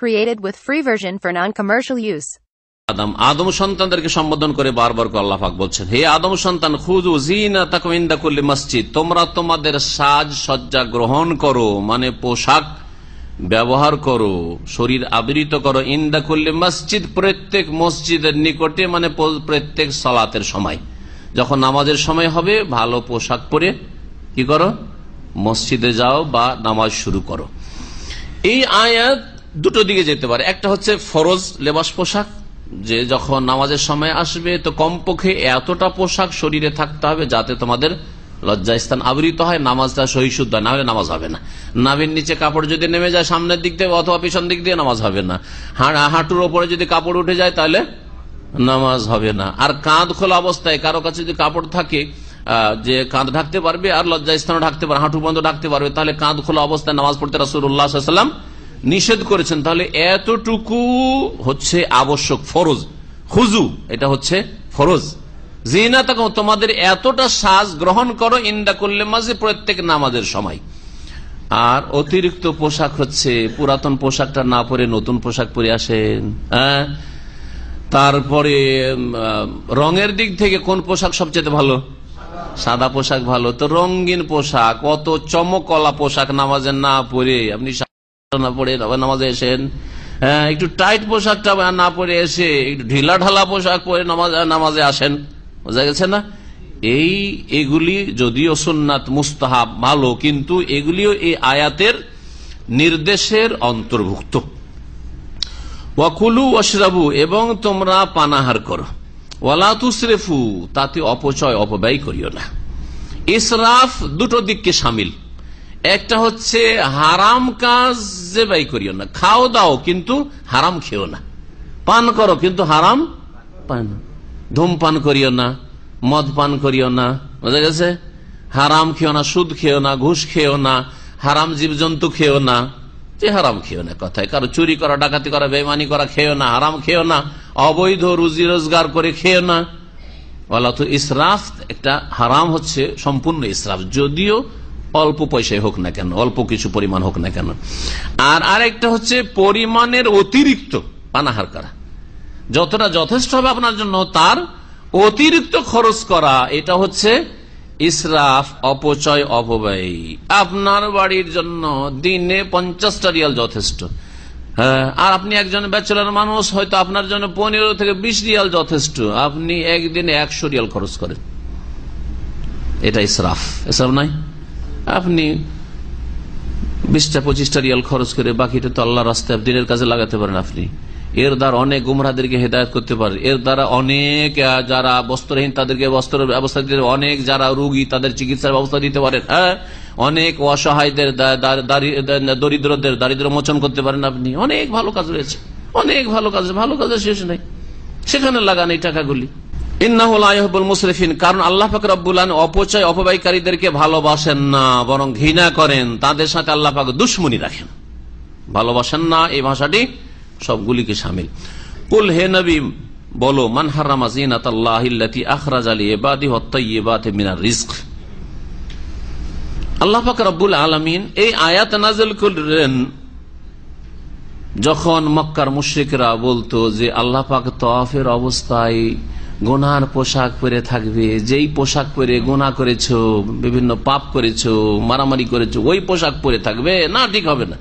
Created with free version for non-commercial use. আদম আদম সন্তানদেরকে সম্বোধন করে বারবার আল্লাহ পাক বলছেন, হে আদম সন্তান খুজু জিনা তাকুমিন্দা করলে মসজিদ, তোমরা তোমাদের সাজ সজ্জা গ্রহণ করো মানে পোশাক ব্যবহার করো, শরীর আবৃত করো ইন্দা করলে মসজিদ, প্রত্যেক মসজিদের নিকটে মানে প্রত্যেক সালাতের সময়। যখন নামাজের সময় হবে, ভালো পোশাক পরে কি করো? মসজিদে যাও বা নামাজ শুরু করো। এই আয়াত দুটো দিকে যেতে পারে। একটা হচ্ছে ফরজ লেবাস পোশাক যে যখন নামাজের সময় আসবে তো কমপক্ষে এতটা পোশাক শরীরে থাকতে হবে যাতে তোমাদের লজ্জাস্থান আবৃত হয় নামাজটা সহি শুদ্ধ হয়, না হলে নামাজ হবে না। নাভির নিচে কাপড় যদি নেমে যায় সামনের দিক থেকে অথবা পিছন দিক দিয়ে নামাজ হবে না। হাঁটুর ওপরে যদি কাপড় উঠে যায় তাহলে নামাজ হবে না। আর কাঁধ খোলা অবস্থায় কারও কাছে যদি কাপড় থাকে যে কাঁধ ঢাকতে পারবে আর লজ্জাস্থানও ঢাকতে পারবে হাঁটু বন্ধ ঢাকতে পারবে তাহলে কাঁধ খোলা অবস্থায় নামাজ পড়তে রাসুল্লাহাম নিষেধ করেছেন, তাহলে এতটুকু হচ্ছে আবশ্যক, ফরজ। হুজু এটা হচ্ছে ফরজ। জিনা তখন তোমাদের এতটা সাজ গ্রহণ করো, ইন্দা করলে মাঝে প্রত্যেক নামাজের সময়। আর অতিরিক্ত পোশাক হচ্ছে, পুরাতন পোশাকটা না পরে নতুন পোশাক পরে আসেন হ্যাঁ? তারপরে রঙের দিক থেকে কোন পোশাক সবচেয়ে ভালো? সাদা পোশাক ভালো। তো রঙিন পোশাক, অত চমকলা পোশাক নামাজের না পরে আপনি না পরে নামাজে এসেন হ্যাঁ একটু টাইট পোশাকটা না পরে এসে, একটু ঢিলা ঢালা পোশাক পরে নামাজে আসেন। বোঝা গেছে না? এই, এগুলি যদিও মুস্তাহাব ভালো, কিন্তু এগুলিও এই আয়াতের নির্দেশের অন্তর্ভুক্ত। ওয়াকুলু অশরাবু এবং তোমরা পানাহার করো। ওয়ালা তুসরেফু, তাতে অপচয়, অপব্যয় করিও না। ইসরাফ দুটো দিককে সামিল। একটা হচ্ছে হারাম কাজ যে ব্যয় করিও না। খাও, দাও, কিন্তু হারাম খেও না। পান করো, কিন্তু হারাম পান। ধূমপান করিও না, মদ পান করিও না। বোঝা গেছে? হারাম খেও না, সুদ খেও না, ঘুষ খেও না, হারাম জীবজন্তু খেও না। যে হারাম খেও না কথায়। কারও চুরি করা, ডাকাতি করা বেমানি করা খেও না, হারাম খেও না। অবৈধ রুজি রোজগার করে খেও না। বলা তো ইসরাফ, একটা হারাম হচ্ছে সম্পূর্ণ ইসরাফ। যদিও অল্প পয়সায় হোক না কেন অল্প কিছু পরিমাণ হোক না কেন। আর আরেকটা হচ্ছে পরিমাণের অতিরিক্ত পানাহার করা। যতটা যথেষ্ট হবে আপনার জন্য তার অতিরিক্ত খরচ করা এটা হচ্ছে ইসরাফ অপচয় অপব্যয় আপনার বাড়ির জন্য দিনে পঞ্চাশটা রিয়াল যথেষ্ট। হ্যাঁ, আর আপনি একজন ব্যাচেলার মানুষ হয়তো আপনার জন্য পনেরো থেকে বিশ রিয়াল যথেষ্ট। আপনি একদিনে একশো রিয়াল খরচ করেন। এটা ইসরাফ এসব নাই? আপনি বিশটা পঁচিশটা রিয়াল খরচ করে বাকিটা তো আল্লাহ রাস্তায় দিনের কাজে লাগাতে পারেন আপনি। এর দ্বারা অনেক গুমরাদেরকে হেদায়ত করতে পারে এর দ্বারা অনেক যারা বস্ত্রহীন তাদেরকে বস্ত্র ব্যবস্থা দিতে অনেক যারা রুগী তাদের চিকিৎসার ব্যবস্থা দিতে পারেন হ্যাঁ? অনেক অসহায়দের দরিদ্রদের দারিদ্র মোচন করতে পারেন আপনি। অনেক ভালো কাজ রয়েছে। অনেক ভালো কাজ, ভালো কাজের শেষ নেই। সেখানে লাগান এই টাকাগুলি। কারণ আল্লাহ পাক রব্বুল অপচয় অপব্যয়কারীদেরকে ভালোবাসেন না, বরং ঘৃণা করেন, তাদের সাথে আল্লাহ পাক রাখেন। ভালোবাসেন না, এই ভাষাটি সবগুলিকে সামিল। কুল হে নবী, বলো, মান আল্লাহ পাক যখন মক্কার বলতো যে আল্লাহ অবস্থায় গোনার পোশাক পরে থাকবে, যেই পোশাক পরে গোনা করেছ, বিভিন্ন পাপ করেছ, মারামারি করেছ, ওই পোশাক পরে থাকবে? না, ঠিক হবে না।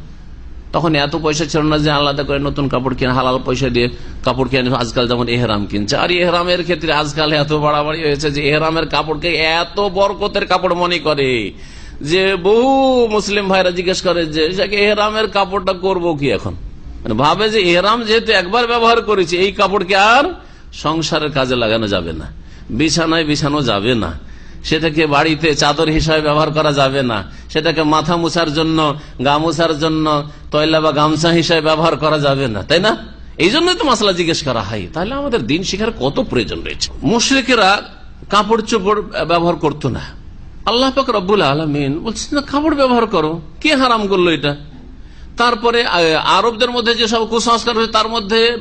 তখন এত পয়সা ছিল না যে আলাদা করে নতুন কাপড় কিনে, হালাল পয়সা দিয়ে কাপড় কিনে, আজকাল যেমন এহরাম কিনছে। আর এহরামের ক্ষেত্রে আজকাল এত বাড়াবাড়ি হয়েছে যে এহরামের কাপড়কে এত বরকতের কাপড় মনে করে যে বহু মুসলিম ভাইরা জিজ্ঞেস করে যে এহরামের কাপড়টা করব কি এখন? মানে ভাবে যে এহরাম যেহেতু একবার ব্যবহার করেছি, এই কাপড়কে আর সংসারের কাজে লাগানো যাবে না। বিছানায় বিছানো যাবে না। সেটাকে বাড়িতে চাদর হিসাবে ব্যবহার করা যাবে না। সেটাকে মাথা মুছার জন্য, গা মুছার জন্য, তয়লা বা গামছা হিসাবে ব্যবহার করা যাবে না। তাই না? এই জন্যই তো মশলা জিজ্ঞেস করা হয়। তাহলে আমাদের দিন শিখার কত প্রয়োজন রয়েছে? মুশ্রিকেরা কাপড় চোপড় ব্যবহার করতো না। আল্লাহ পাক রব্বুল আলমিন বলছেন, না, কাপড় ব্যবহার করো। কে হারাম করল এটা? তারপরে আরবদের মধ্যে যে সব কুসংস্কার রয়েছে তার মধ্যে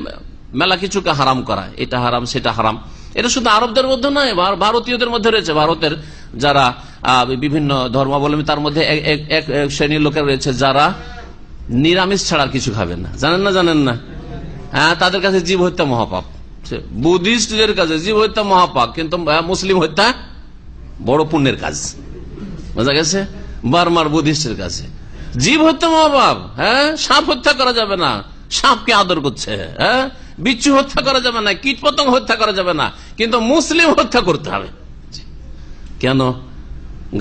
মেলা কিছুকে হারাম করা, এটা হারাম, সেটা হারাম। এটা শুধু আরবদের মধ্যে নয় ভারতীয়দের মধ্যে রয়েছে। ভারতের যারা বিভিন্ন ধর্মাবলম্বী, তার মধ্যে এক- এক- শ্রেণির লোকের রয়েছে যারা নিরামিষ ছাড়া কিছু খাবেন না। জানেন না জানেন না? হ্যাঁ তাদের কাছে জীব হত্যা মহাপাপ। বুদ্ধিস্টদের কাছে জীব হত্যা মহাপাপ, কিন্তু মুসলিম হত্যা বড় পুণ্যের কাজ। বোঝা গেছে? বার্মার বুদ্ধিস্টের কাছে। জীব হত্যা মহাপাপ হ্যাঁ? সাপ হত্যা করা যাবে না। সাপকে আদর করছে হ্যাঁ? বিচ্ছু হত্যা করা যাবে না কীট পতঙ্গ হত্যা করা যাবে না, কিন্তু মুসলিম হত্যা করতে হবে। কেন?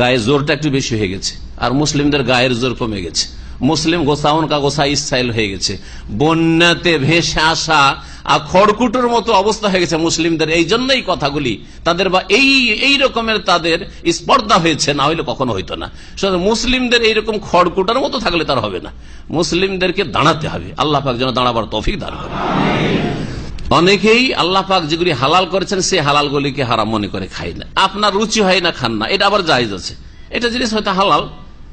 গায়ে জোরটা একটু বেশি হয়ে গেছে, আর মুসলিমদের গায়ের জোর কমে গেছে। মুসলিম গোসাউন কা গোসা ইসাইল হয়ে গেছে। বন্যাতে ভেসে আসা আর খড়কুটোর মতো অবস্থা হয়ে গেছে মুসলিমদের। এই জন্যই কথাগুলি তাদের বা এই এই রকমের তাদের স্পর্ধা হয়েছে, না হইলে কখনো হইতো না। মুসলিমদের এইরকম খড়কুটার মতো থাকলে তার হবে না। মুসলিমদেরকে দাঁড়াতে হবে। আল্লাহ পাক যেন দাঁড়াবার তফিক দান করে অনেকেই আল্লাহ পাক যেগুলি হালাল করেছেন, সেই হালালগুলিকে হারাম মনে করে খাই না। আপনার রুচি হয় না, খান না। এটা আবার জায়জ আছে। এটা জিনিস হয়তো হালাল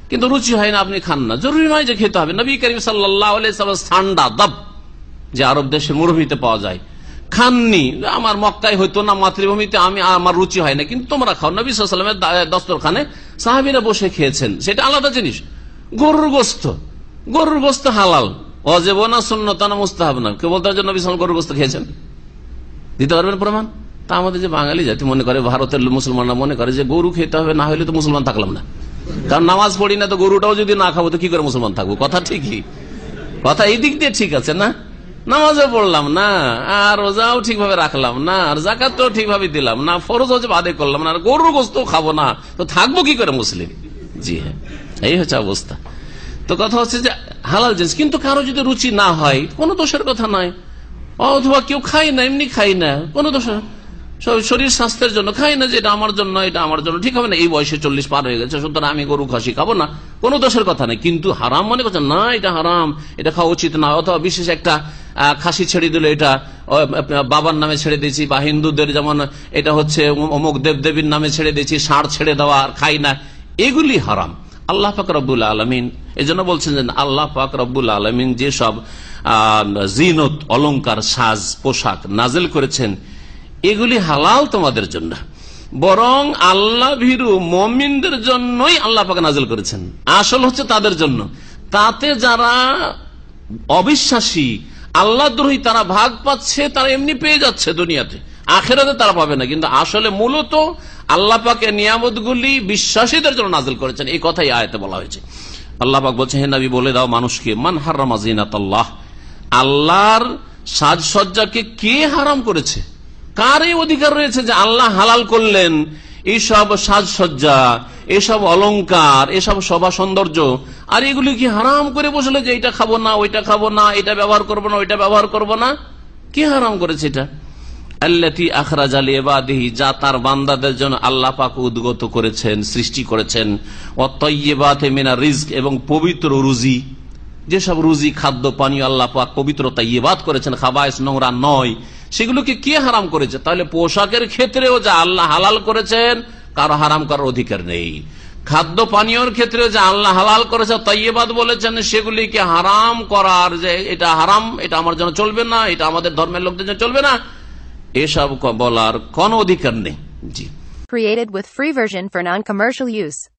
কিন্তু রুচি হয় না, আপনি খান না। জরুরি নয় যে খেতে হবে। নবী করিম সাল্লাহ ঠান্ডা দাব যে আরব দেশের মরুভূমিতে পাওয়া যায়। খাননি, আমার মক্কায় হইতো না, মাতৃভূমিতে আমি, আমার রুচি হয় না, কিন্তু তোমরা খাও। নবী সাল্লামের দস্তরখানে সাহাবিরা বসে খেয়েছেন। সেটা আলাদা জিনিস। গরুর গোস্ত। গরুর গোস্ত হালাল। অজেব না শূন্যতা না, মুস্তাহাব না। কেউ বলতে নবী সাল গরুর গোস্ত খেয়েছেন? দিতে পারবেন প্রমাণ? তা আমাদের যে বাঙালি জাতি মনে করে, ভারতের মুসলমানরা মনে করে যে গরু খেতে হবে, না হলে তো মুসলমান থাকলাম না। কারণ নামাজ পড়ি না তো গরুটাও যদি না খাব তো কি করে মুসলমান থাকব? কথা ঠিকই। কথা এই দিক দিয়ে ঠিক আছে না? নামাজও পড়লাম না, আর রোজাও ঠিকভাবে রাখলাম না, আর জাকাতও ঠিকভাবে দিলাম না, ফরজ হচ্ছে বাদে করলাম না, আর গরুর গোস্ত খাব না, তো থাকব কি করে মুসলিম? জি হ্যাঁ এই হচ্ছে অবস্থা। তো কথা হচ্ছে যে হালাল জিনিস, কিন্তু কারও যদি রুচি না হয়, কোনো দোষের কথা নয়। অথবা কেউ খাই না, এমনি খাই না, কোনো দোষ শরীর স্বাস্থ্যের জন্য। খাই না যে এটা আমার জন্য, এটা আমার জন্য। ঠিক হবে না, এই বয়সে চল্লিশ পার হয়ে গেছে, সুতরাং আমি গরু খাসি খাব না। কোনো দোষের কথা নেই, কিন্তু হারাম মনে করছে না, এটা হারাম, এটা খাওয়া উচিত না। অথবা বিশেষ একটা খাসি ছেড়ে দিল এটা বাবার নামে ছেড়ে দিয়েছি, বা হিন্দুদের যেমন এটা হচ্ছে অমুক দেব দেবীর নামে ছেড়ে দিয়েছি ষাঁড় ছেড়ে দেওয়া আর খাই না, এগুলি হারাম। আল্লাহ পাক রব্বুল আলমিন এই জন্য বলছেন যে, আল্লাহ পাক রব্বুল আলমিন যেসব জিনত অলঙ্কার সাজ, পোশাক নাজেল করেছেন এগুলি হালাল তোমাদের জন্য। বরং আল্লাহ ভীরু মমিনদের জন্যই আল্লাহ পাক নাজেল করেছেন। আসল হচ্ছে তাদের জন্য। তাতে যারা অবিশ্বাসী, আল্লাহ দ্রোহী তারা ভাগ পাচ্ছে, তারা এমনি পেয়ে যাচ্ছে দুনিয়াতে। আখেরাতে তারা পাবে না। কিন্তু আসলে মূলত আল্লাহ পাকে নিয়ামত গুলি বিশ্বাসীদের জন্য নাজিল করেছেন। এই কথাই আয়তে বলা হয়েছে। আল্লাহ পাক বলছে হে নবী, বলে দাও মানুষকে, মান হারামাজিনাত আল্লাহ আল্লাহর সাজসজ্জাকে কে হারাম করেছে? কার এই অধিকার রয়েছে যে আল্লাহ হালাল করলেন? এইসব সাজসজ্জা, এসব অলংকার, এসব সভা সৌন্দর্য, আর এগুলি কি হারাম করে বসলে যে এটা খাব না, ওইটা খাব না, এটা ব্যবহার করব না, ওইটা ব্যবহার করব না? কে হারাম করেছে এটা? আল্লাতি আখরাজ আলী এবাদিহি যা তার বান্দাদের জন্য আল্লাহ পাক উদ্গত করেছেন, সৃষ্টি করেছেন। অতয়েবাতে মেনা রিস্ক এবং পবিত্র রুজি। যেসব রুজি, খাদ্য, পানীয় আল্লাহ পাক পবিত্র তাইয়েবাদ করেছেন, খাবায়স নোংরা নয়। সেগুলোকে কে হারাম করেছে? তাহলে পোশাকের ক্ষেত্রেও যা আল্লাহ হালাল করেছেন, কারও হারাম করার অধিকার নেই। খাদ্য পানীয়র ক্ষেত্রে যে আল্লাহ হালাল করেছে তাইয়েবাদ বলেছেন, সেগুলিকে হারাম করার যে এটা হারাম, এটা আমার জন্য চলবে না, এটা আমাদের ধর্মের লোকদের জন্য চলবে না। এসব বলার কোন অধিকার নেই। জি। Created with free version for non-commercial use.